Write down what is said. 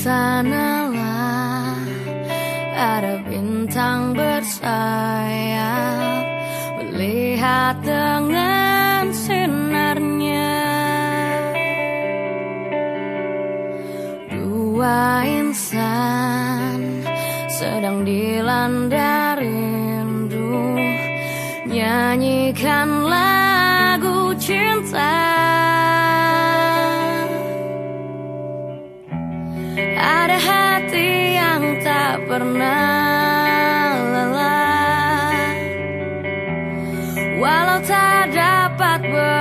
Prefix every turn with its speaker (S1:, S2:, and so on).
S1: sanalah. Ada bintang bersayap melihat dengan sinarnya. Dua insan sedang dilanda rindu. Nyanyikan What.